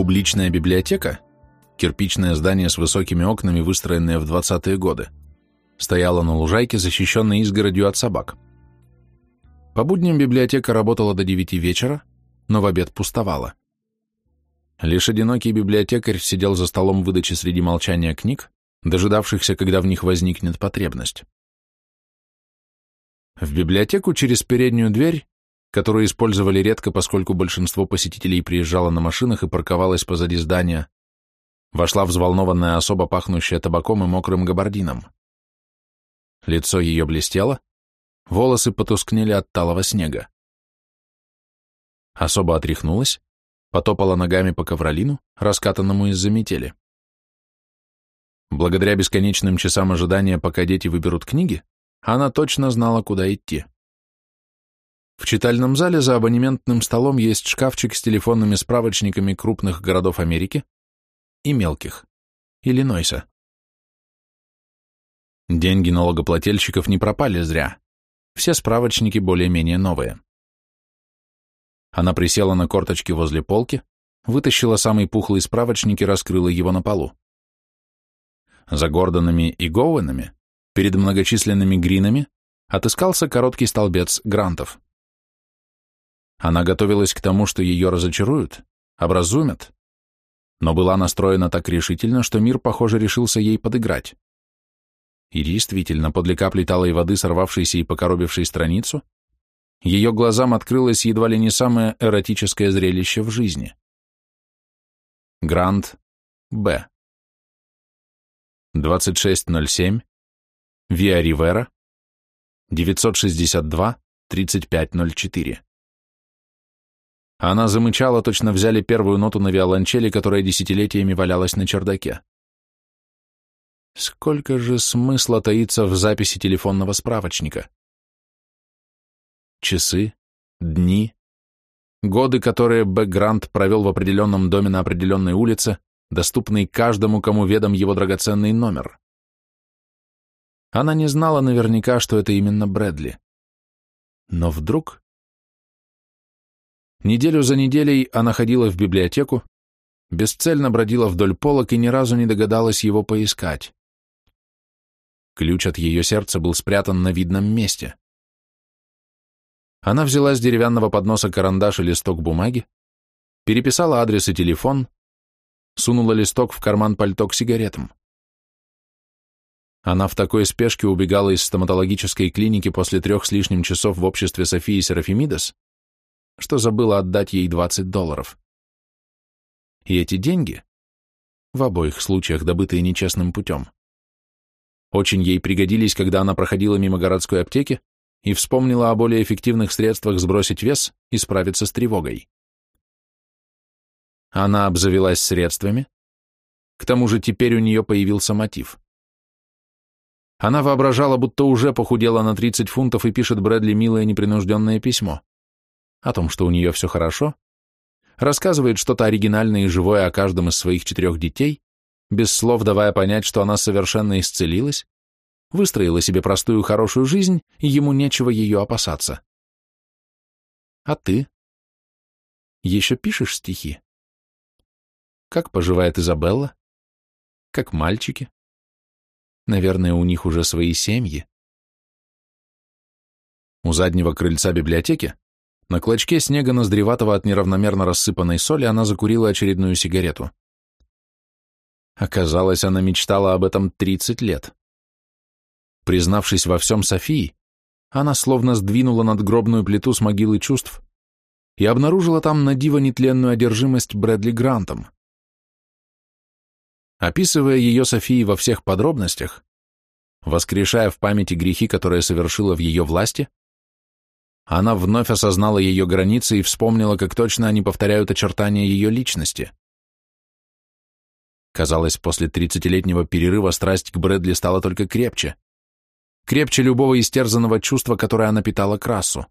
Публичная библиотека, кирпичное здание с высокими окнами, выстроенное в 20-е годы, стояла на лужайке, защищенной изгородью от собак. По будням библиотека работала до 9 вечера, но в обед пустовала. Лишь одинокий библиотекарь сидел за столом выдачи среди молчания книг, дожидавшихся, когда в них возникнет потребность. В библиотеку через переднюю дверь которую использовали редко, поскольку большинство посетителей приезжало на машинах и парковалось позади здания, вошла взволнованная особа, пахнущая табаком и мокрым габардином. Лицо ее блестело, волосы потускнели от талого снега. Особа отряхнулась, потопала ногами по ковролину, раскатанному из-за метели. Благодаря бесконечным часам ожидания, пока дети выберут книги, она точно знала, куда идти. В читальном зале за абонементным столом есть шкафчик с телефонными справочниками крупных городов Америки и мелких, Иллинойса. Деньги налогоплательщиков не пропали зря. Все справочники более-менее новые. Она присела на корточки возле полки, вытащила самый пухлый справочник и раскрыла его на полу. За Гордонами и Гоуэнами, перед многочисленными гринами, отыскался короткий столбец грантов. Она готовилась к тому, что ее разочаруют, образумят, но была настроена так решительно, что мир, похоже, решился ей подыграть. И действительно, подле капли талой воды, сорвавшейся и покоробившей страницу, ее глазам открылось едва ли не самое эротическое зрелище в жизни. Грант Б. 2607 Виа Ривера 962 3504 она замычала, точно взяли первую ноту на виолончели, которая десятилетиями валялась на чердаке. Сколько же смысла таится в записи телефонного справочника? Часы, дни, годы, которые Бэкгрант провел в определенном доме на определенной улице, доступный каждому, кому ведом его драгоценный номер. Она не знала наверняка, что это именно Брэдли. Но вдруг Неделю за неделей она ходила в библиотеку, бесцельно бродила вдоль полок и ни разу не догадалась его поискать. Ключ от ее сердца был спрятан на видном месте. Она взяла с деревянного подноса карандаш и листок бумаги, переписала адрес и телефон, сунула листок в карман пальто к сигаретам. Она в такой спешке убегала из стоматологической клиники после трех с лишним часов в обществе Софии Серафимидас, что забыла отдать ей 20 долларов. И эти деньги, в обоих случаях добытые нечестным путем, очень ей пригодились, когда она проходила мимо городской аптеки и вспомнила о более эффективных средствах сбросить вес и справиться с тревогой. Она обзавелась средствами, к тому же теперь у нее появился мотив. Она воображала, будто уже похудела на 30 фунтов и пишет Брэдли милое непринужденное письмо. А о том, что у нее все хорошо, рассказывает что-то оригинальное и живое о каждом из своих четырех детей, без слов давая понять, что она совершенно исцелилась, выстроила себе простую хорошую жизнь, и ему нечего ее опасаться. А ты? Еще пишешь стихи? Как поживает Изабелла? Как мальчики? Наверное, у них уже свои семьи. У заднего крыльца библиотеки на клочке снега, наздреватого от неравномерно рассыпанной соли, она закурила очередную сигарету. Оказалось, она мечтала об этом 30 лет. Признавшись во всем Софии, она словно сдвинула надгробную плиту с могилы чувств и обнаружила там на диво нетленную одержимость Брэдли Грантом. Описывая ее Софии во всех подробностях, воскрешая в памяти грехи, которые совершила в ее власти, она вновь осознала ее границы и вспомнила, как точно они повторяют очертания ее личности. Казалось, после 30-летнего перерыва страсть к Брэдли стала только крепче. Крепче любого истерзанного чувства, которое она питала к расу.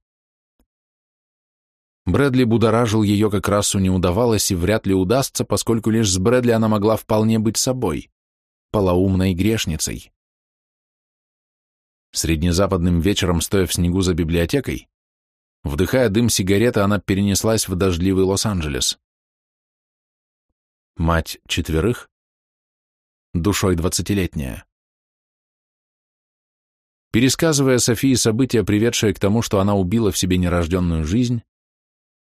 Брэдли будоражил ее как расу не удавалось и вряд ли удастся, поскольку лишь с Брэдли она могла вполне быть собой, полоумной грешницей. Среднезападным вечером, стоя в снегу за библиотекой, Вдыхая дым сигареты, она перенеслась в дождливый Лос-Анджелес. Мать четверых, душой двадцатилетняя. Пересказывая Софии события, приведшие к тому, что она убила в себе нерожденную жизнь,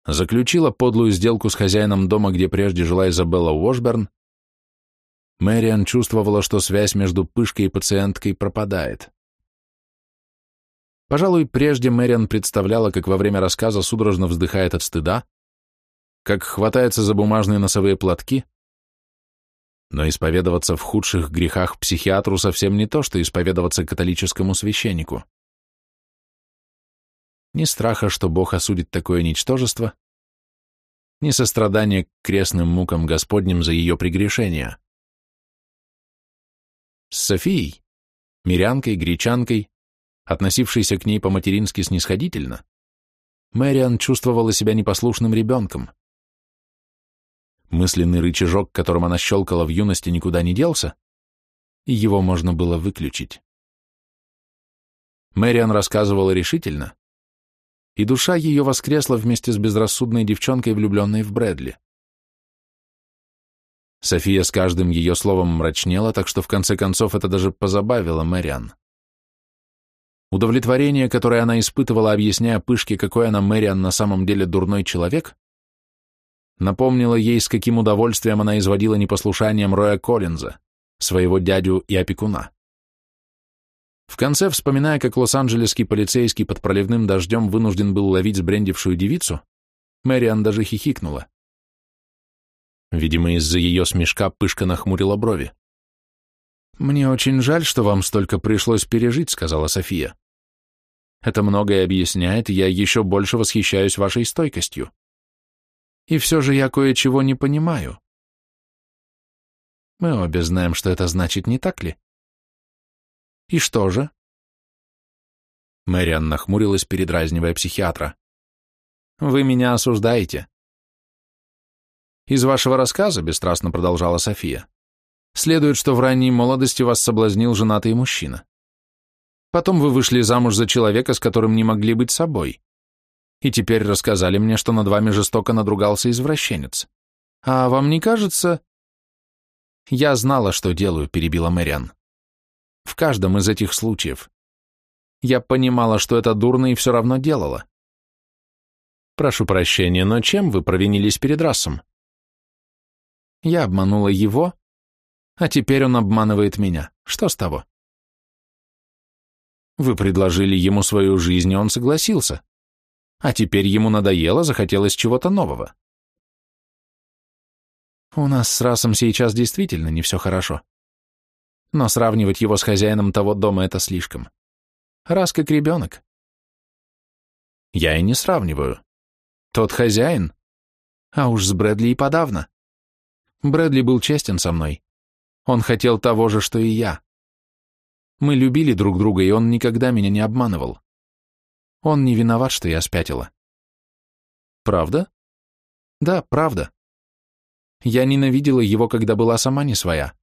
заключила подлую сделку с хозяином дома, где прежде жила Изабелла Уошберн, Мэриан чувствовала, что связь между пышкой и пациенткой пропадает. Пожалуй, прежде Мэриан представляла, как во время рассказа судорожно вздыхает от стыда, как хватается за бумажные носовые платки, но исповедоваться в худших грехах психиатру совсем не то, что исповедоваться католическому священнику. Ни страха, что Бог осудит такое ничтожество, ни сострадания к крестным мукам Господним за ее прегрешения. С Софией, мирянкой, гречанкой, относившийся к ней по-матерински снисходительно, Мэриан чувствовала себя непослушным ребенком. Мысленный рычажок, которым она щелкала в юности, никуда не делся, и его можно было выключить. Мэриан рассказывала решительно, и душа ее воскресла вместе с безрассудной девчонкой, влюбленной в Брэдли. София с каждым ее словом мрачнела, так что в конце концов это даже позабавило Мэриан. Удовлетворение, которое она испытывала, объясняя Пышке, какой она Мэриан на самом деле дурной человек, напомнило ей, с каким удовольствием она изводила непослушанием Роя Коллинза, своего дядю и опекуна. В конце, вспоминая, как лос-анджелесский полицейский под проливным дождем вынужден был ловить сбрендившую девицу, Мэриан даже хихикнула. Видимо, из-за ее смешка Пышка нахмурила брови. «Мне очень жаль, что вам столько пришлось пережить», — сказала София. Это многое объясняет, я еще больше восхищаюсь вашей стойкостью. И все же я кое-чего не понимаю. Мы обе знаем, что это значит, не так ли? И что же? Мэриан нахмурилась, передразнивая психиатра. Вы меня осуждаете. Из вашего рассказа, бесстрастно продолжала София, следует, что в ранней молодости вас соблазнил женатый мужчина. Потом вы вышли замуж за человека, с которым не могли быть собой. И теперь рассказали мне, что над вами жестоко надругался извращенец. А вам не кажется...» «Я знала, что делаю», — перебила Мэриан. «В каждом из этих случаев. Я понимала, что это дурно, и все равно делала». «Прошу прощения, но чем вы провинились перед расом?» «Я обманула его, а теперь он обманывает меня. Что с того?» Вы предложили ему свою жизнь, и он согласился. А теперь ему надоело, захотелось чего-то нового. У нас с Расом сейчас действительно не все хорошо. Но сравнивать его с хозяином того дома — это слишком. Рас как ребенок. Я и не сравниваю. Тот хозяин. А уж с Брэдли и подавно. Брэдли был честен со мной. Он хотел того же, что и я. Мы любили друг друга, и он никогда меня не обманывал. Он не виноват, что я спятила. Правда? Да, правда. Я ненавидела его, когда была сама не своя.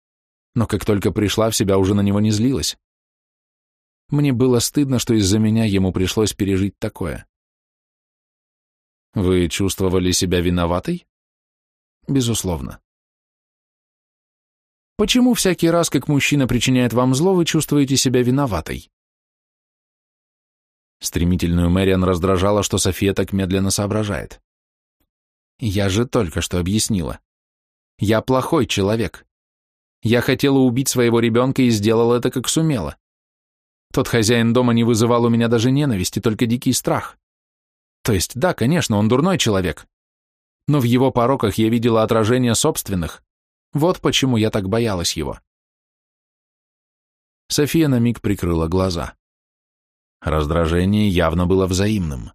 Но как только пришла в себя, уже на него не злилась. Мне было стыдно, что из-за меня ему пришлось пережить такое. Вы чувствовали себя виноватой? Безусловно. Почему всякий раз, как мужчина причиняет вам зло, вы чувствуете себя виноватой? Стремительную Мэриан раздражала, что София так медленно соображает. Я же только что объяснила. Я плохой человек. Я хотела убить своего ребенка и сделала это, как сумела. Тот хозяин дома не вызывал у меня даже ненависти, только дикий страх. То есть, да, конечно, он дурной человек. Но в его пороках я видела отражение собственных. Вот почему я так боялась его. София на миг прикрыла глаза. Раздражение явно было взаимным.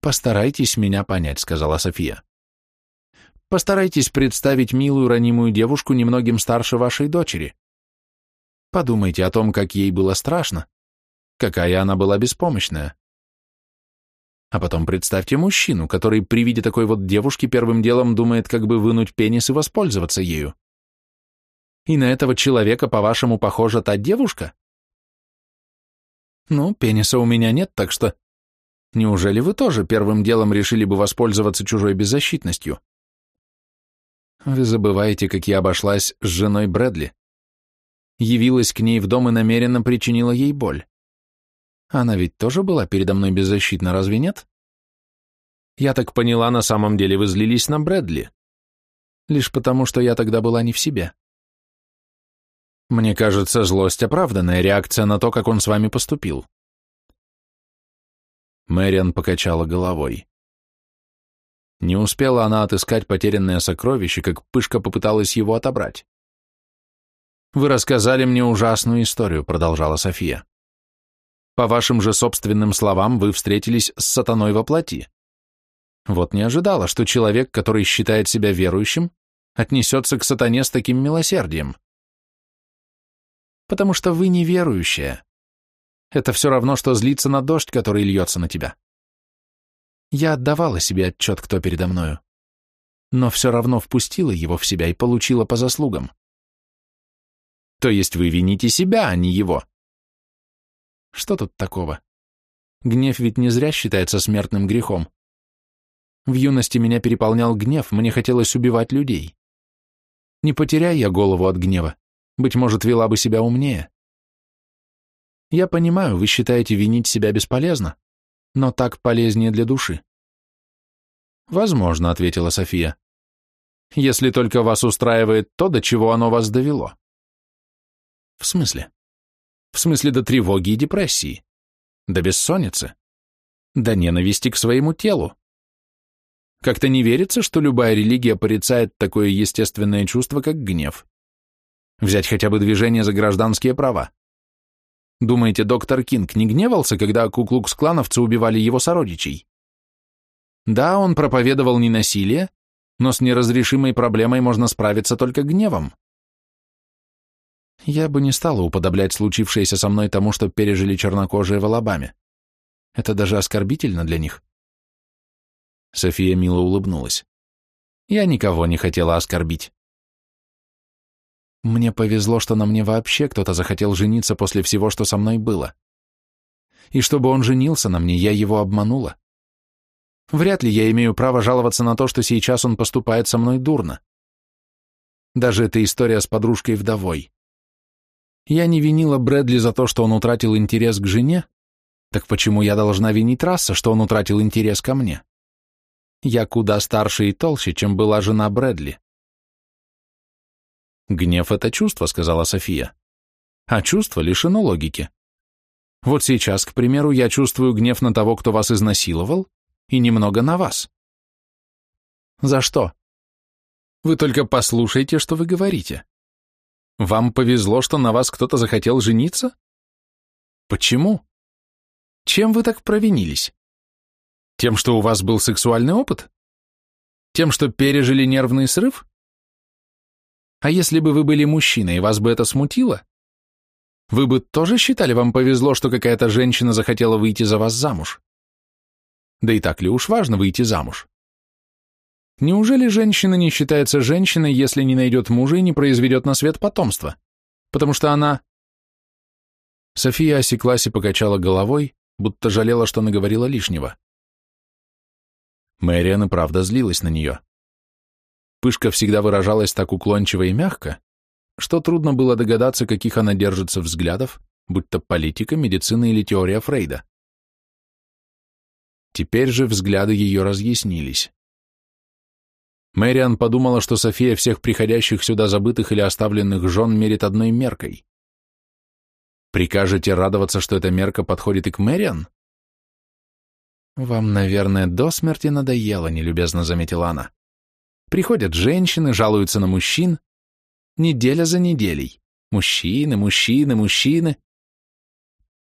«Постарайтесь меня понять», — сказала София. «Постарайтесь представить милую ранимую девушку немногим старше вашей дочери. Подумайте о том, как ей было страшно, какая она была беспомощная. А потом представьте мужчину, который при виде такой вот девушки первым делом думает, как бы вынуть пенис и воспользоваться ею. И на этого человека, по-вашему, похожа та девушка? Ну, пениса у меня нет, так что... Неужели вы тоже первым делом решили бы воспользоваться чужой беззащитностью? Вы забываете, как я обошлась с женой Брэдли. Явилась к ней в дом и намеренно причинила ей боль. Она ведь тоже была передо мной беззащитна, разве нет? Я так поняла, на самом деле вы злились на Брэдли. Лишь потому, что я тогда была не в себе. Мне кажется, злость оправданная реакция на то, как он с вами поступил. Мэриан покачала головой. Не успела она отыскать потерянное сокровище, как Пышка попыталась его отобрать. «Вы рассказали мне ужасную историю», — продолжала София. По вашим же собственным словам, вы встретились с сатаной во плоти. Вот не ожидала, что человек, который считает себя верующим, отнесется к сатане с таким милосердием. Потому что вы неверующая. Это все равно, что злиться на дождь, который льется на тебя. Я отдавала себе отчет, кто передо мною. Но все равно впустила его в себя и получила по заслугам. То есть вы вините себя, а не его. Что тут такого? Гнев ведь не зря считается смертным грехом. В юности меня переполнял гнев, мне хотелось убивать людей. Не потеряй я голову от гнева, быть может, вела бы себя умнее. Я понимаю, вы считаете винить себя бесполезно, но так полезнее для души. Возможно, ответила София. Если только вас устраивает то, до чего оно вас довело. В смысле? В смысле до тревоги и депрессии, до бессонницы, до ненависти к своему телу. Как-то не верится, что любая религия порицает такое естественное чувство, как гнев. Взять хотя бы движение за гражданские права. Думаете, доктор Кинг не гневался, когда куклукс-клановцы убивали его сородичей? Да, он проповедовал ненасилие, но с неразрешимой проблемой можно справиться только гневом. Я бы не стала уподоблять случившееся со мной тому, что пережили чернокожие в Алабаме. Это даже оскорбительно для них. София мило улыбнулась. Я никого не хотела оскорбить. Мне повезло, что на мне вообще кто-то захотел жениться после всего, что со мной было. И чтобы он женился на мне, я его обманула. Вряд ли я имею право жаловаться на то, что сейчас он поступает со мной дурно. Даже эта история с подружкой-вдовой. Я не винила Брэдли за то, что он утратил интерес к жене, так почему я должна винить Расса, что он утратил интерес ко мне? Я куда старше и толще, чем была жена Брэдли. «Гнев — это чувство», — сказала София. «А чувство лишено логики. Вот сейчас, к примеру, я чувствую гнев на того, кто вас изнасиловал, и немного на вас». «За что?» «Вы только послушайте, что вы говорите. Вам повезло, что на вас кто-то захотел жениться? Почему? Чем вы так провинились? Тем, что у вас был сексуальный опыт? Тем, что пережили нервный срыв? А если бы вы были мужчиной, и вас бы это смутило? Вы бы тоже считали, вам повезло, что какая-то женщина захотела выйти за вас замуж? Да и так ли уж важно выйти замуж? Неужели женщина не считается женщиной, если не найдет мужа и не произведет на свет потомство? Потому что она...» София осеклась и покачала головой, будто жалела, что наговорила лишнего. Мэриан и правда злилась на нее. Пышка всегда выражалась так уклончиво и мягко, что трудно было догадаться, каких она держится взглядов, будь то политика, медицина или теория Фрейда. Теперь же взгляды ее разъяснились. Мэриан подумала, что София всех приходящих сюда забытых или оставленных жен мерит одной меркой. Прикажете радоваться, что эта мерка подходит и к Мэриан? «Вам, наверное, до смерти надоело», — нелюбезно заметила она. «Приходят женщины, жалуются на мужчин. Неделя за неделей. Мужчины, мужчины, мужчины.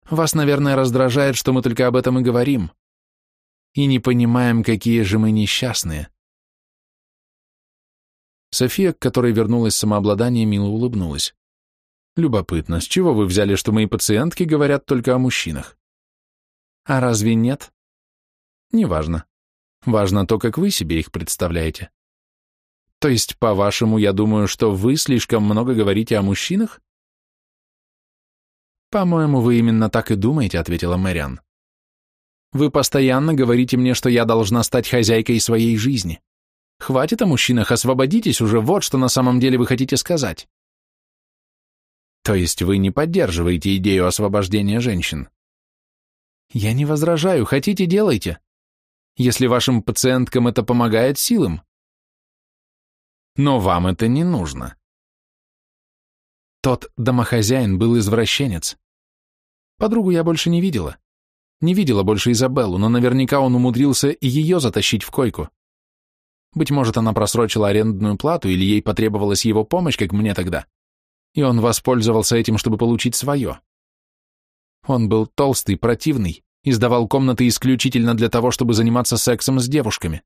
Вас, наверное, раздражает, что мы только об этом и говорим. И не понимаем, какие же мы несчастные. София, к которой вернулось самообладание, мило улыбнулась. «Любопытно, с чего вы взяли, что мои пациентки говорят только о мужчинах?» «А разве нет?» «Неважно. Важно то, как вы себе их представляете». «То есть, по-вашему, я думаю, что вы слишком много говорите о мужчинах?» «По-моему, вы именно так и думаете», — ответила Мэриан. «Вы постоянно говорите мне, что я должна стать хозяйкой своей жизни. Хватит о мужчинах, а освободитесь уже, вот что на самом деле вы хотите сказать. То есть вы не поддерживаете идею освобождения женщин? Я не возражаю, хотите делайте. Если вашим пациенткам это помогает силам. Но вам это не нужно. Тот домохозяин был извращенец. Подругу я больше не видела. Не видела больше Изабеллу, но наверняка он умудрился и ее затащить в койку. Быть может, она просрочила арендную плату, или ей потребовалась его помощь, как мне тогда. И он воспользовался этим, чтобы получить свое. Он был толстый, противный, издавал комнаты исключительно для того, чтобы заниматься сексом с девушками.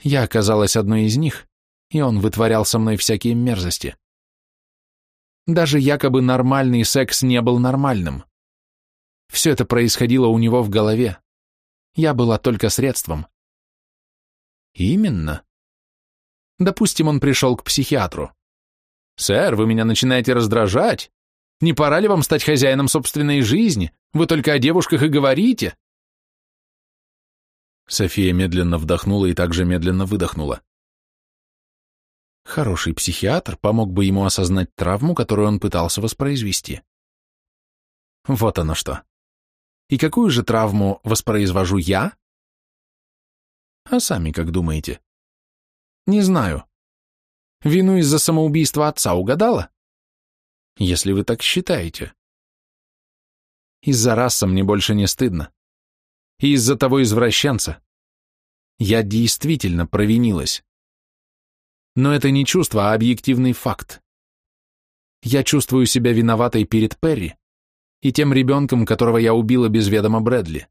Я оказалась одной из них, и он вытворял со мной всякие мерзости. Даже якобы нормальный секс не был нормальным. Все это происходило у него в голове. Я была только средством. Именно. Допустим, он пришел к психиатру. «Сэр, вы меня начинаете раздражать. Не пора ли вам стать хозяином собственной жизни? Вы только о девушках и говорите». София медленно вдохнула и также медленно выдохнула. Хороший психиатр помог бы ему осознать травму, которую он пытался воспроизвести. Вот оно что. И какую же травму воспроизвожу я, а сами как думаете? Не знаю. Вину из-за самоубийства отца угадала? Если вы так считаете. Из-за раса мне больше не стыдно. И из-за того извращенца. Я действительно провинилась. Но это не чувство, а объективный факт. Я чувствую себя виноватой перед Перри и тем ребенком, которого я убила без ведома Брэдли.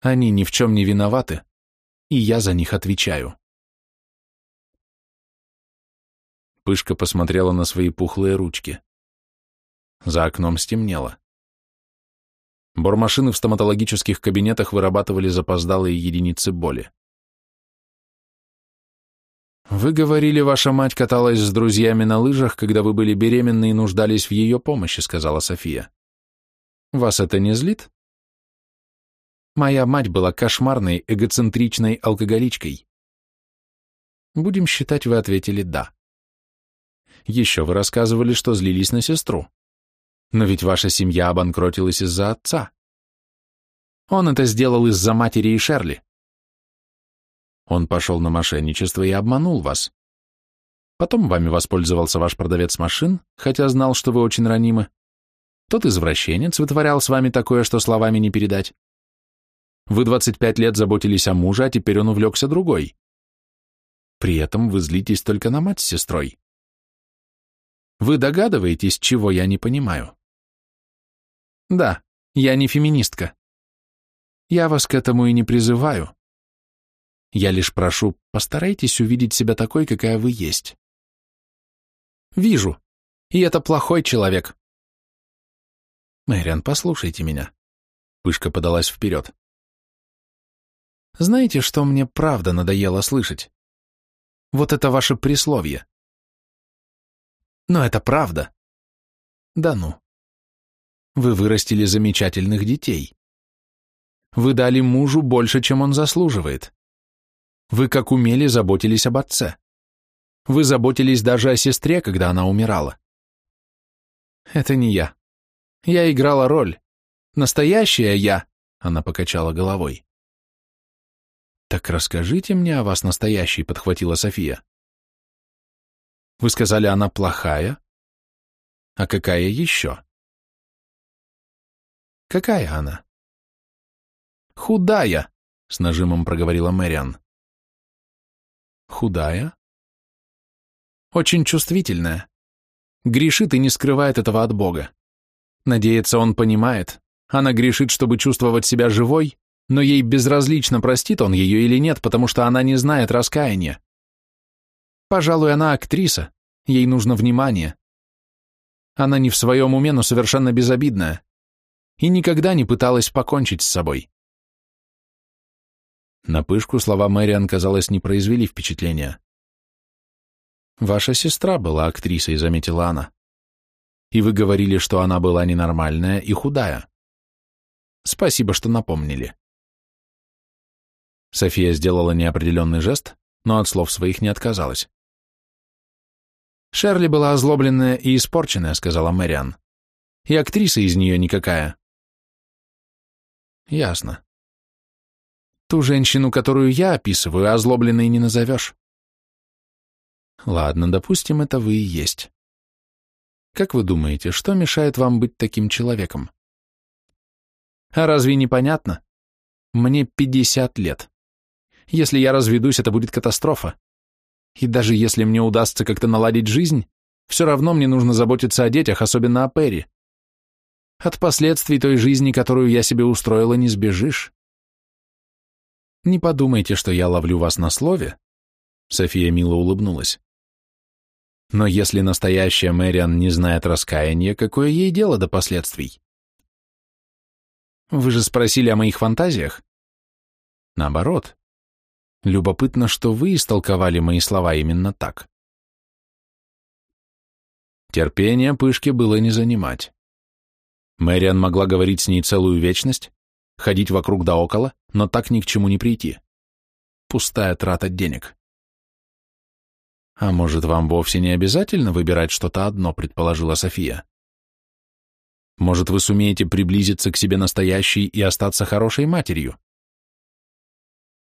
Они ни в чем не виноваты, и я за них отвечаю. Пышка посмотрела на свои пухлые ручки. За окном стемнело. Бормашины в стоматологических кабинетах вырабатывали запоздалые единицы боли. «Вы говорили, ваша мать каталась с друзьями на лыжах, когда вы были беременны и нуждались в ее помощи», — сказала София. «Вас это не злит?» Моя мать была кошмарной, эгоцентричной алкоголичкой. Будем считать, вы ответили «да». Еще вы рассказывали, что злились на сестру. Но ведь ваша семья обанкротилась из-за отца. Он это сделал из-за матери и Шерли. Он пошел на мошенничество и обманул вас. Потом вами воспользовался ваш продавец машин, хотя знал, что вы очень ранимы. Тот извращенец вытворял с вами такое, что словами не передать. Вы 25 лет заботились о муже, а теперь он увлекся другой. При этом вы злитесь только на мать с сестрой. Вы догадываетесь, чего я не понимаю? Да, я не феминистка. Я вас к этому и не призываю. Я лишь прошу, постарайтесь увидеть себя такой, какая вы есть. Вижу. И это плохой человек. Мэриан, послушайте меня. Пышка подалась вперед. Знаете, что мне правда надоело слышать? Вот это ваше присловие. Но это правда. Да ну. Вы вырастили замечательных детей. Вы дали мужу больше, чем он заслуживает. Вы как умели заботились об отце. Вы заботились даже о сестре, когда она умирала. Это не я. Я играла роль. Настоящая я, она покачала головой. Так расскажите мне о вас настоящий, подхватила София. Вы сказали, она плохая? А какая еще? Какая она? Худая, с нажимом проговорила Мэриан. Худая? Очень чувствительная. Грешит и не скрывает этого от Бога. Надеется, он понимает. Она грешит, чтобы чувствовать себя живой, но ей безразлично, простит он ее или нет, потому что она не знает раскаяния. Пожалуй, она актриса, ей нужно внимание. Она не в своем уме, но совершенно безобидная. И никогда не пыталась покончить с собой. На пышку слова Мэриан, казалось, не произвели впечатления. «Ваша сестра была актрисой», — заметила она. «И вы говорили, что она была ненормальная и худая. Спасибо, что напомнили». София сделала неопределенный жест, но от слов своих не отказалась. «Шерли была озлобленная и испорченная», — сказала Мэриан. «И актриса из нее никакая». «Ясно. Ту женщину, которую я описываю, озлобленной не назовешь». «Ладно, допустим, это вы и есть. Как вы думаете, что мешает вам быть таким человеком?» «А разве не понятно? Мне 50 лет. Если я разведусь, это будет катастрофа. И даже если мне удастся как-то наладить жизнь, все равно мне нужно заботиться о детях, особенно о Перри. От последствий той жизни, которую я себе устроила, не сбежишь. Не подумайте, что я ловлю вас на слове. София мило улыбнулась. Но если настоящая Мэриан не знает раскаяния, какое ей дело до последствий? Вы же спросили о моих фантазиях? Наоборот, Любопытно, что вы истолковали мои слова именно так. Терпение Пышки было не занимать. Мэриан могла говорить с ней целую вечность, ходить вокруг да около, но так ни к чему не прийти. Пустая трата денег. «А может, вам вовсе не обязательно выбирать что-то одно», — предположила София. «Может, вы сумеете приблизиться к себе настоящей и остаться хорошей матерью?»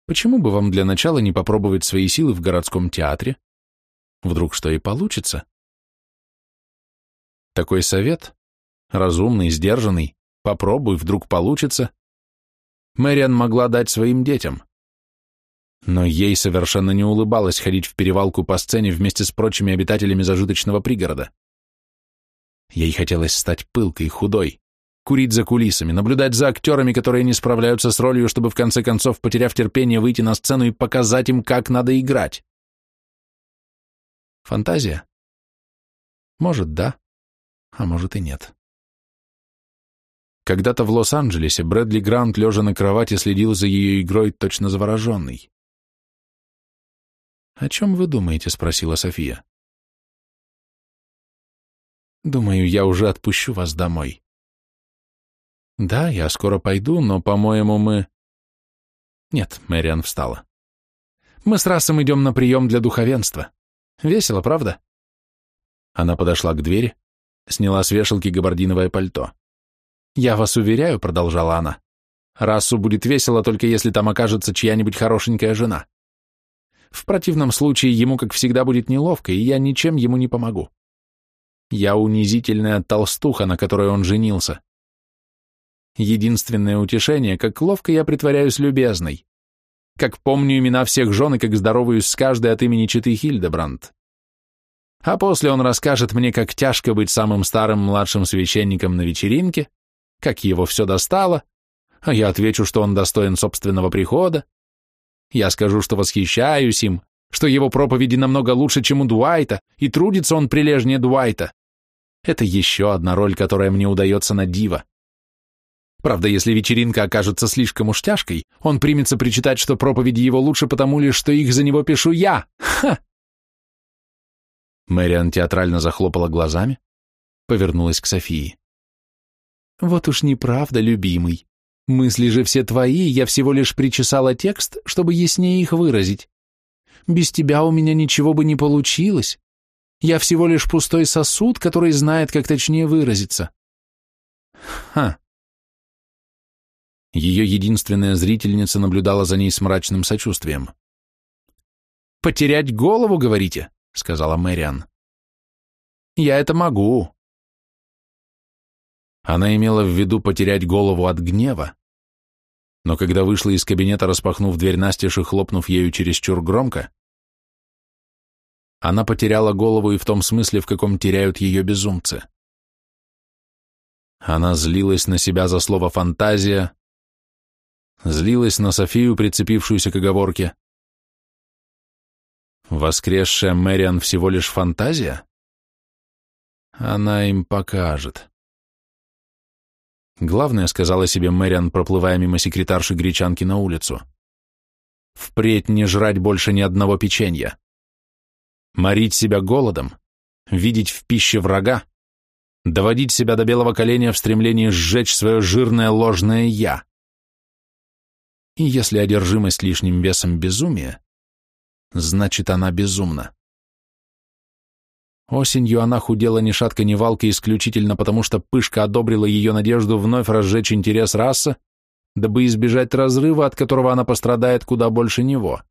Почему бы вам для начала не попробовать свои силы в городском театре? Вдруг что и получится? Такой совет, разумный, сдержанный, попробуй, вдруг получится, Мэриан могла дать своим детям. Но ей совершенно не улыбалось ходить в перевалку по сцене вместе с прочими обитателями зажиточного пригорода. Ей хотелось стать пылкой, худой, курить за кулисами, наблюдать за актерами, которые не справляются с ролью, чтобы в конце концов, потеряв терпение, выйти на сцену и показать им, как надо играть. Фантазия? Может, да, а может и нет. Когда-то в Лос-Анджелесе Брэдли Грант, лежа на кровати, следил за ее игрой, точно завороженный. «О чем вы думаете?» — спросила София. «Думаю, я уже отпущу вас домой». Да, я скоро пойду, но, по-моему, мы... Нет, Мэриан встала. Мы с Расом идем на прием для духовенства. Весело, правда? Она подошла к двери, сняла с вешалки габардиновое пальто. «Я вас уверяю», — продолжала она, — «Расу будет весело, только если там окажется чья-нибудь хорошенькая жена. В противном случае ему, как всегда, будет неловко, и я ничем ему не помогу. Я унизительная толстуха, на которой он женился. Единственное утешение, как ловко я притворяюсь любезной. Как помню имена всех жен и как здороваюсь с каждой от имени Читы Хильдебранд. А после он расскажет мне, как тяжко быть самым старым младшим священником на вечеринке, как его все достало, а я отвечу, что он достоин собственного прихода. Я скажу, что восхищаюсь им, что его проповеди намного лучше, чем у Дуайта, и трудится он прилежнее Дуайта. Это еще одна роль, которая мне удается на диво. Правда, если вечеринка окажется слишком уж тяжкой, он примется причитать, что проповеди его лучше потому лишь, что их за него пишу я. Ха!» Мэриан театрально захлопала глазами, повернулась к Софии. «Вот уж неправда, любимый. Мысли же все твои, я всего лишь причесала текст, чтобы яснее их выразить. Без тебя у меня ничего бы не получилось. Я всего лишь пустой сосуд, который знает, как точнее выразиться». «Ха!» Ее единственная зрительница наблюдала за ней с мрачным сочувствием. «Потерять голову, говорите?» — сказала Мэриан. «Я это могу». Она имела в виду потерять голову от гнева. Но когда вышла из кабинета, распахнув дверь настежь и хлопнув ею чересчур громко, она потеряла голову и в том смысле, в каком теряют ее безумцы. Она злилась на себя за слово «фантазия», злилась на Софию, прицепившуюся к оговорке. Воскресшая Мэриан всего лишь фантазия? Она им покажет. Главное, сказала себе Мэриан, проплывая мимо секретарши Гречанки на улицу. Впредь не жрать больше ни одного печенья. Морить себя голодом, видеть в пище врага, доводить себя до белого коленя в стремлении сжечь свое жирное ложное «я». И если одержимость лишним весом безумия, значит, она безумна. Осенью она худела ни шатка, ни валка исключительно потому, что Пышка одобрила ее надежду вновь разжечь интерес раса, дабы избежать разрыва, от которого она пострадает куда больше него.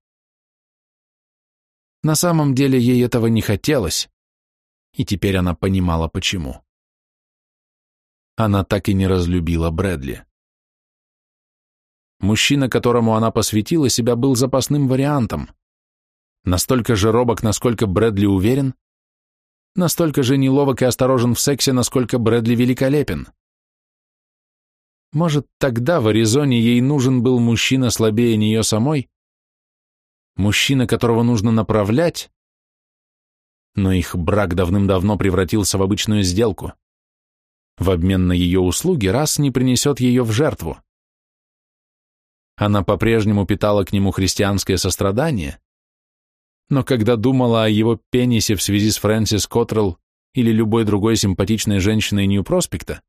На самом деле ей этого не хотелось, и теперь она понимала, почему. Она так и не разлюбила Брэдли. Мужчина, которому она посвятила себя, был запасным вариантом. Настолько же робок, насколько Брэдли уверен, настолько же неловок и осторожен в сексе, насколько Брэдли великолепен. Может, тогда в Аризоне ей нужен был мужчина слабее нее самой? Мужчина, которого нужно направлять? Но их брак давным-давно превратился в обычную сделку. В обмен на ее услуги раз не принесет ее в жертву. Она по-прежнему питала к нему христианское сострадание, но когда думала о его пенисе в связи с Фрэнсис Коттрелл или любой другой симпатичной женщиной Нью-Проспекта,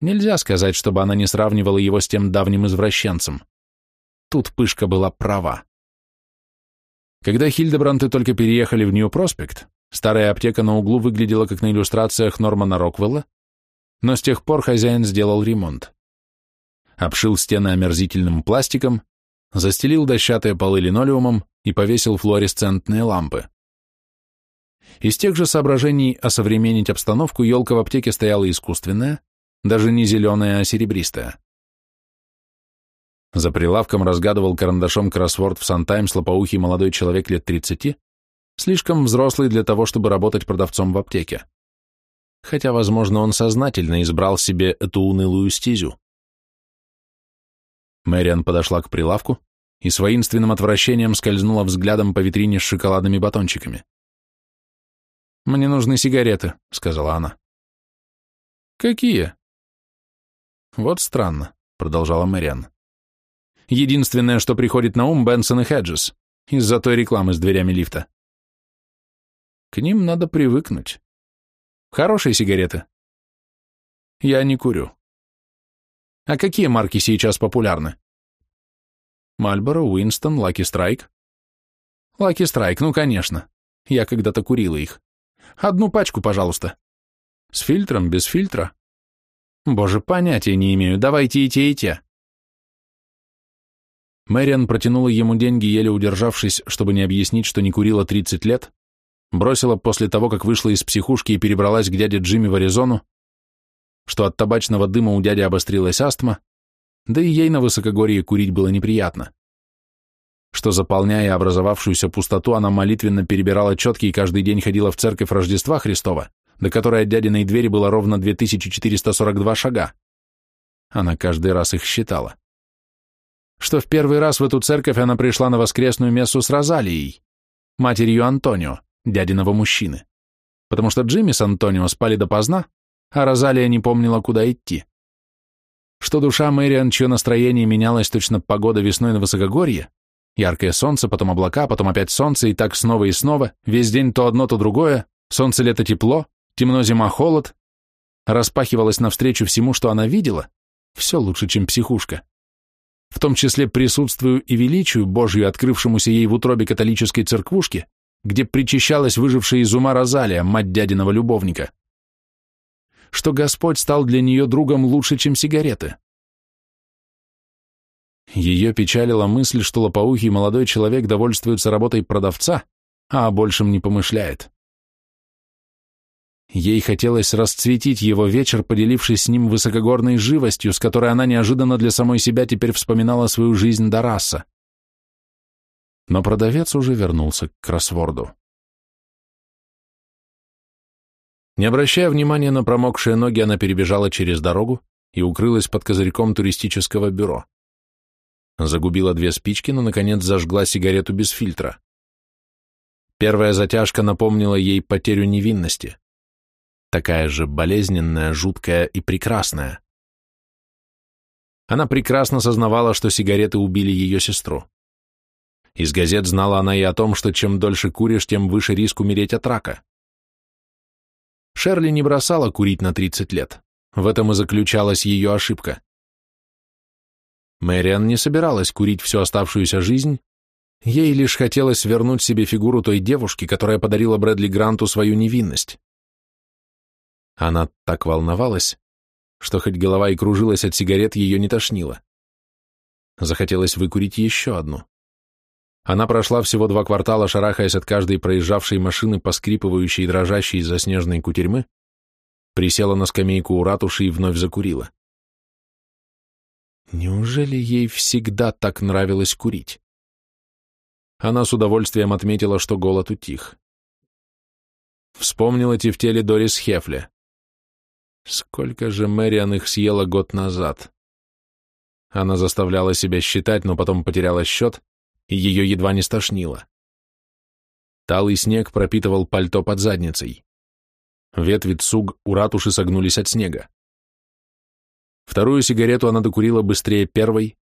нельзя сказать, чтобы она не сравнивала его с тем давним извращенцем. Тут Пышка была права. Когда Хильдебранты только переехали в Нью-Проспект, старая аптека на углу выглядела как на иллюстрациях Нормана Роквелла, но с тех пор хозяин сделал ремонт обшил стены омерзительным пластиком, застелил дощатые полы линолеумом и повесил флуоресцентные лампы. Из тех же соображений осовременить обстановку елка в аптеке стояла искусственная, даже не зеленая, а серебристая. За прилавком разгадывал карандашом кроссворд в Сан-Таймс лопоухий молодой человек лет 30, слишком взрослый для того, чтобы работать продавцом в аптеке. Хотя, возможно, он сознательно избрал себе эту унылую стезю. Мэриан подошла к прилавку и с воинственным отвращением скользнула взглядом по витрине с шоколадными батончиками. «Мне нужны сигареты», — сказала она. «Какие?» «Вот странно», — продолжала Мэриан. «Единственное, что приходит на ум, Бенсон и Хеджес, из-за той рекламы с дверями лифта. К ним надо привыкнуть. Хорошие сигареты?» «Я не курю». «А какие марки сейчас популярны?» Мальборо, Уинстон, Лаки Страйк. Лаки Страйк, ну, конечно. Я когда-то курила их. Одну пачку, пожалуйста. С фильтром, без фильтра? Боже, понятия не имею. Давайте и те, и те. Мэриан протянула ему деньги, еле удержавшись, чтобы не объяснить, что не курила 30 лет, бросила после того, как вышла из психушки и перебралась к дяде Джимми в Аризону, что от табачного дыма у дяди обострилась астма, да и ей на высокогорье курить было неприятно. Что заполняя образовавшуюся пустоту, она молитвенно перебирала четки и каждый день ходила в церковь Рождества Христова, до которой от дядиной двери было ровно 2442 шага. Она каждый раз их считала. Что в первый раз в эту церковь она пришла на воскресную мессу с Розалией, матерью Антонио, дядиного мужчины, потому что Джимми с Антонио спали допоздна, а Розалия не помнила, куда идти что душа Мэриан, чье настроение менялось точно погода весной на высокогорье, яркое солнце, потом облака, потом опять солнце, и так снова и снова, весь день то одно, то другое, солнце лето тепло, темно зима холод, распахивалась навстречу всему, что она видела, все лучше, чем психушка. В том числе присутствию и величию Божью, открывшемуся ей в утробе католической церквушки, где причащалась выжившая из ума Розалия, мать дядиного любовника что Господь стал для нее другом лучше, чем сигареты. Ее печалила мысль, что лопоухий молодой человек довольствуется работой продавца, а о большем не помышляет. Ей хотелось расцветить его вечер, поделившись с ним высокогорной живостью, с которой она неожиданно для самой себя теперь вспоминала свою жизнь до раса. Но продавец уже вернулся к кроссворду. Не обращая внимания на промокшие ноги, она перебежала через дорогу и укрылась под козырьком туристического бюро. Загубила две спички, но, наконец, зажгла сигарету без фильтра. Первая затяжка напомнила ей потерю невинности. Такая же болезненная, жуткая и прекрасная. Она прекрасно сознавала, что сигареты убили ее сестру. Из газет знала она и о том, что чем дольше куришь, тем выше риск умереть от рака. Шерли не бросала курить на 30 лет. В этом и заключалась ее ошибка. Мэриан не собиралась курить всю оставшуюся жизнь, ей лишь хотелось вернуть себе фигуру той девушки, которая подарила Брэдли Гранту свою невинность. Она так волновалась, что хоть голова и кружилась от сигарет, ее не тошнило. Захотелось выкурить еще одну. Она прошла всего два квартала, шарахаясь от каждой проезжавшей машины, поскрипывающей и дрожащей из-за снежной кутерьмы, присела на скамейку у ратуши и вновь закурила. Неужели ей всегда так нравилось курить? Она с удовольствием отметила, что голод утих. Вспомнила тефтели Дорис Хефле. Сколько же Мэриан их съела год назад? Она заставляла себя считать, но потом потеряла счет ее едва не стошнило. Талый снег пропитывал пальто под задницей. Ветви цуг у ратуши согнулись от снега. Вторую сигарету она докурила быстрее первой,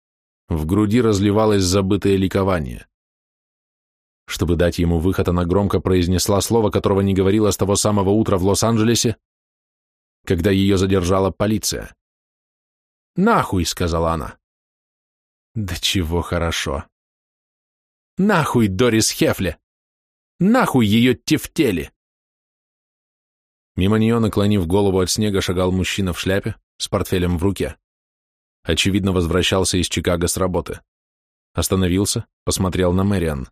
в груди разливалось забытое ликование. Чтобы дать ему выход, она громко произнесла слово, которого не говорила с того самого утра в Лос-Анджелесе, когда ее задержала полиция. «Нахуй!» — сказала она. «Да чего хорошо!» Нахуй Дорис Хефли! Нахуй ее тефтели!» Мимо нее, наклонив голову от снега, шагал мужчина в шляпе с портфелем в руке. Очевидно, возвращался из Чикаго с работы. Остановился, посмотрел на Мэриан.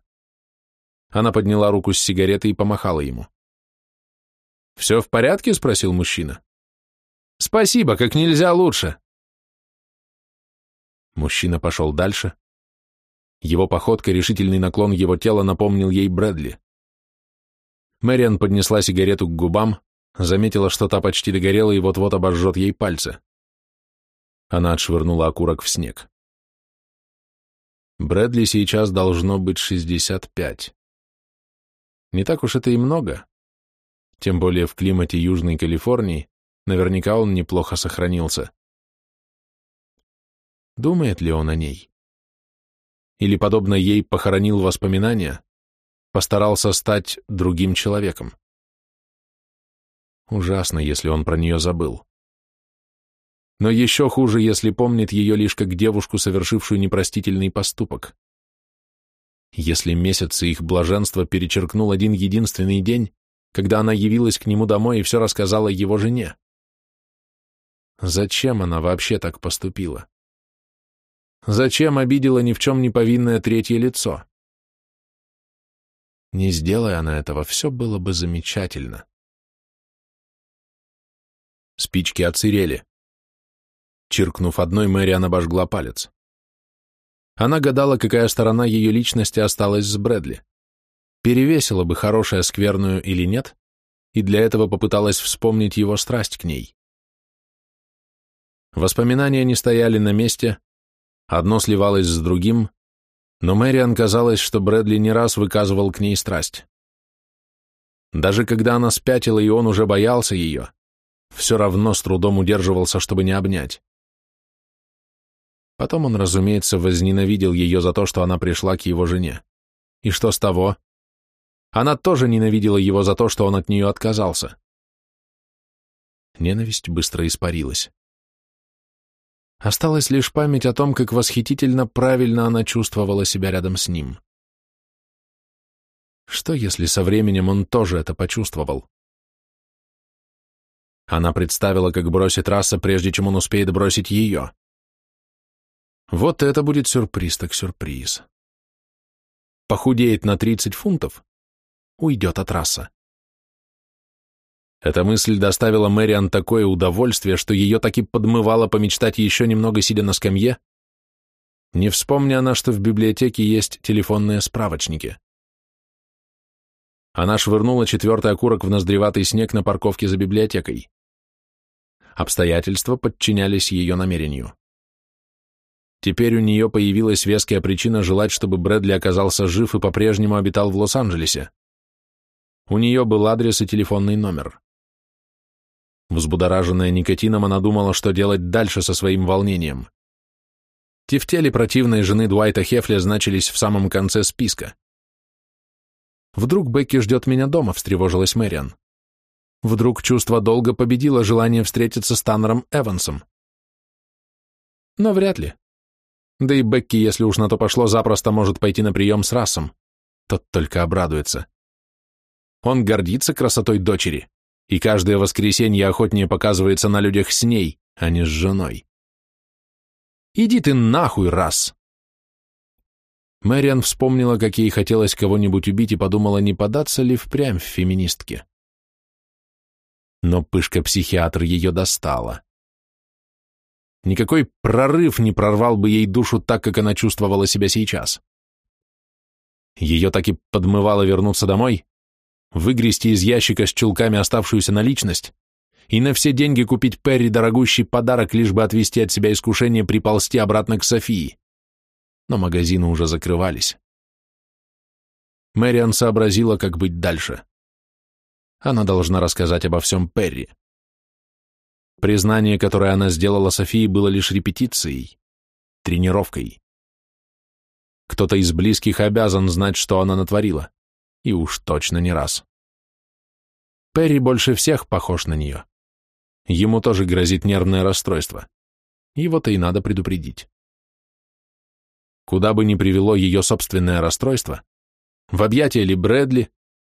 Она подняла руку с сигареты и помахала ему. «Все в порядке?» — спросил мужчина. «Спасибо, как нельзя лучше». Мужчина пошел дальше, его походка, решительный наклон его тела напомнил ей Брэдли. Мэриан поднесла сигарету к губам, заметила, что та почти догорела и вот-вот обожжет ей пальцы. Она отшвырнула окурок в снег. Брэдли сейчас должно быть 65. Не так уж это и много. Тем более в климате Южной Калифорнии наверняка он неплохо сохранился. Думает ли он о ней? или, подобно ей, похоронил воспоминания, постарался стать другим человеком. Ужасно, если он про нее забыл. Но еще хуже, если помнит ее лишь как девушку, совершившую непростительный поступок. Если месяцы их блаженства перечеркнул один единственный день, когда она явилась к нему домой и все рассказала его жене. Зачем она вообще так поступила? Зачем обидела ни в чем не повинное третье лицо? Не сделая она этого, все было бы замечательно. Спички оцерели. Чиркнув одной, Мэриан обожгла палец. Она гадала, какая сторона ее личности осталась с Брэдли. Перевесила бы хорошая скверную или нет, и для этого попыталась вспомнить его страсть к ней. Воспоминания не стояли на месте, Одно сливалось с другим, но Мэриан казалось, что Брэдли не раз выказывал к ней страсть. Даже когда она спятила, и он уже боялся ее, все равно с трудом удерживался, чтобы не обнять. Потом он, разумеется, возненавидел ее за то, что она пришла к его жене. И что с того? Она тоже ненавидела его за то, что он от нее отказался. Ненависть быстро испарилась. Осталась лишь память о том, как восхитительно правильно она чувствовала себя рядом с ним. Что, если со временем он тоже это почувствовал? Она представила, как бросит раса, прежде чем он успеет бросить ее. Вот это будет сюрприз так сюрприз. Похудеет на 30 фунтов, уйдет от раса. Эта мысль доставила Мэриан такое удовольствие, что ее таки подмывало помечтать еще немного, сидя на скамье. Не вспомня она, что в библиотеке есть телефонные справочники. Она швырнула четвертый окурок в ноздреватый снег на парковке за библиотекой. Обстоятельства подчинялись ее намерению. Теперь у нее появилась веская причина желать, чтобы Брэдли оказался жив и по-прежнему обитал в Лос-Анджелесе. У нее был адрес и телефонный номер. Взбудораженная никотином, она думала, что делать дальше со своим волнением. Тефтели противной жены Дуайта Хефля значились в самом конце списка. «Вдруг Бекки ждет меня дома», — встревожилась Мэриан. Вдруг чувство долга победило желание встретиться с Таннером Эвансом. Но вряд ли. Да и Бекки, если уж на то пошло, запросто может пойти на прием с Расом. Тот только обрадуется. Он гордится красотой дочери и каждое воскресенье охотнее показывается на людях с ней, а не с женой. Иди ты нахуй раз!» Мэриан вспомнила, как ей хотелось кого-нибудь убить, и подумала, не податься ли впрямь в феминистке. Но пышка-психиатр ее достала. Никакой прорыв не прорвал бы ей душу так, как она чувствовала себя сейчас. Ее так и подмывало вернуться домой, выгрести из ящика с чулками оставшуюся наличность и на все деньги купить Перри дорогущий подарок, лишь бы отвести от себя искушение приползти обратно к Софии. Но магазины уже закрывались. Мэриан сообразила, как быть дальше. Она должна рассказать обо всем Перри. Признание, которое она сделала Софии, было лишь репетицией, тренировкой. Кто-то из близких обязан знать, что она натворила и уж точно не раз. Перри больше всех похож на нее. Ему тоже грозит нервное расстройство. Его-то и надо предупредить. Куда бы ни привело ее собственное расстройство, в объятия ли Брэдли,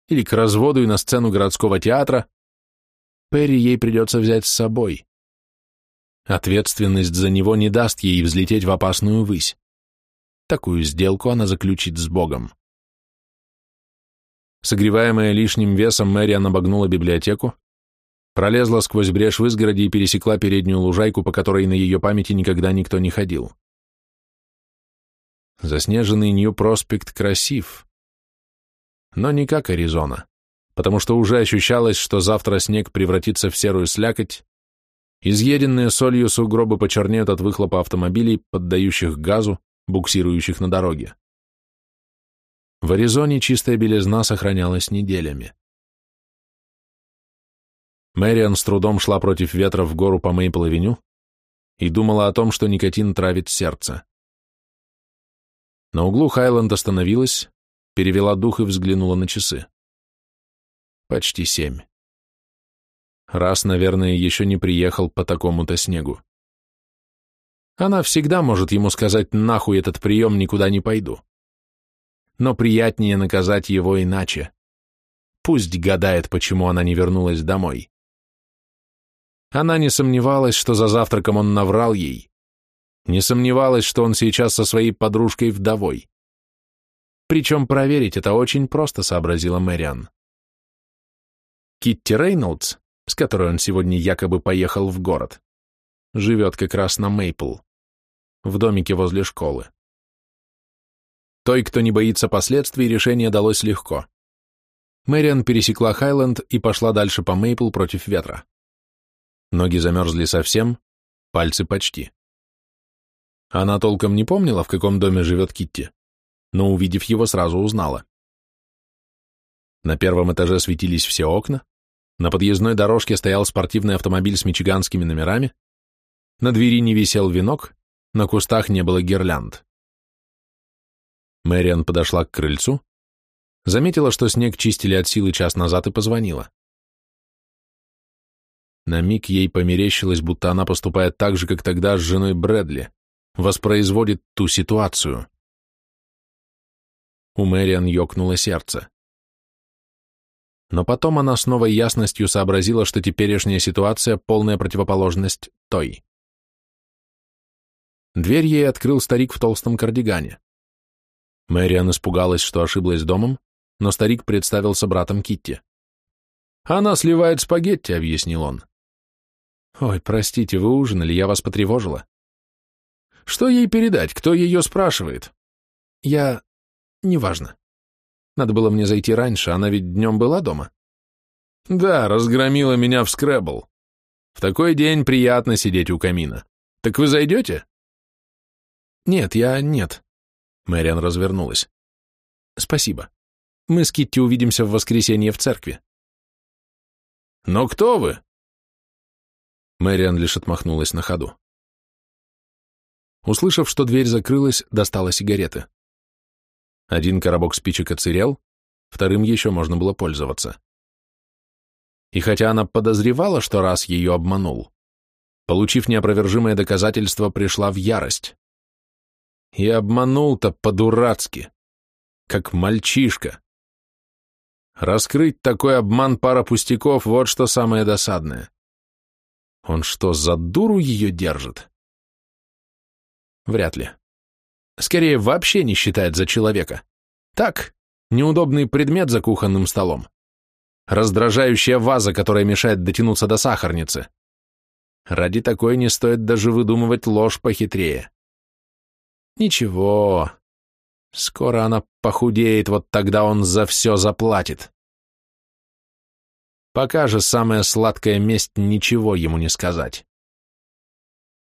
или к разводу и на сцену городского театра, Перри ей придется взять с собой. Ответственность за него не даст ей взлететь в опасную высь. Такую сделку она заключит с Богом согреваемая лишним весом, Мэриан обогнула библиотеку, пролезла сквозь брешь в изгороди и пересекла переднюю лужайку, по которой на ее памяти никогда никто не ходил. Заснеженный Нью-Проспект красив, но не как Аризона, потому что уже ощущалось, что завтра снег превратится в серую слякоть, изъеденные солью сугробы почернеют от выхлопа автомобилей, поддающих газу, буксирующих на дороге. В Аризоне чистая белизна сохранялась неделями. Мэриан с трудом шла против ветра в гору по Мейпл-авеню и думала о том, что никотин травит сердце. На углу Хайленд остановилась, перевела дух и взглянула на часы. Почти семь. Раз, наверное, еще не приехал по такому-то снегу. Она всегда может ему сказать «нахуй этот прием, никуда не пойду» но приятнее наказать его иначе. Пусть гадает, почему она не вернулась домой. Она не сомневалась, что за завтраком он наврал ей. Не сомневалась, что он сейчас со своей подружкой-вдовой. Причем проверить это очень просто, сообразила Мэриан. Китти Рейнольдс, с которой он сегодня якобы поехал в город, живет как раз на Мейпл, в домике возле школы. Той, кто не боится последствий, решение далось легко. Мэриан пересекла Хайленд и пошла дальше по Мейпл против ветра. Ноги замерзли совсем, пальцы почти. Она толком не помнила, в каком доме живет Китти, но, увидев его, сразу узнала. На первом этаже светились все окна, на подъездной дорожке стоял спортивный автомобиль с мичиганскими номерами, на двери не висел венок, на кустах не было гирлянд. Мэриан подошла к крыльцу, заметила, что снег чистили от силы час назад и позвонила. На миг ей померещилось, будто она поступает так же, как тогда с женой Брэдли, воспроизводит ту ситуацию. У Мэриан ёкнуло сердце. Но потом она с новой ясностью сообразила, что теперешняя ситуация — полная противоположность той. Дверь ей открыл старик в толстом кардигане. Мэриан испугалась, что ошиблась домом, но старик представился братом Китти. «Она сливает спагетти», — объяснил он. «Ой, простите, вы ужинали, я вас потревожила». «Что ей передать? Кто ее спрашивает?» «Я... неважно. Надо было мне зайти раньше, она ведь днем была дома». «Да, разгромила меня в скребл. В такой день приятно сидеть у камина. Так вы зайдете?» «Нет, я... нет. Мэриан развернулась. «Спасибо. Мы с Китти увидимся в воскресенье в церкви». «Но кто вы?» Мэриан лишь отмахнулась на ходу. Услышав, что дверь закрылась, достала сигареты. Один коробок спичек оцерел, вторым еще можно было пользоваться. И хотя она подозревала, что раз ее обманул, получив неопровержимое доказательство, пришла в ярость и обманул-то по-дурацки, как мальчишка. Раскрыть такой обман пара пустяков — вот что самое досадное. Он что, за дуру ее держит? Вряд ли. Скорее, вообще не считает за человека. Так, неудобный предмет за кухонным столом. Раздражающая ваза, которая мешает дотянуться до сахарницы. Ради такой не стоит даже выдумывать ложь похитрее. Ничего. Скоро она похудеет, вот тогда он за все заплатит. Пока же самая сладкая месть ничего ему не сказать.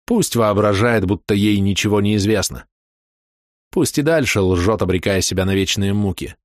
Пусть воображает, будто ей ничего не известно. Пусть и дальше лжет, обрекая себя на вечные муки.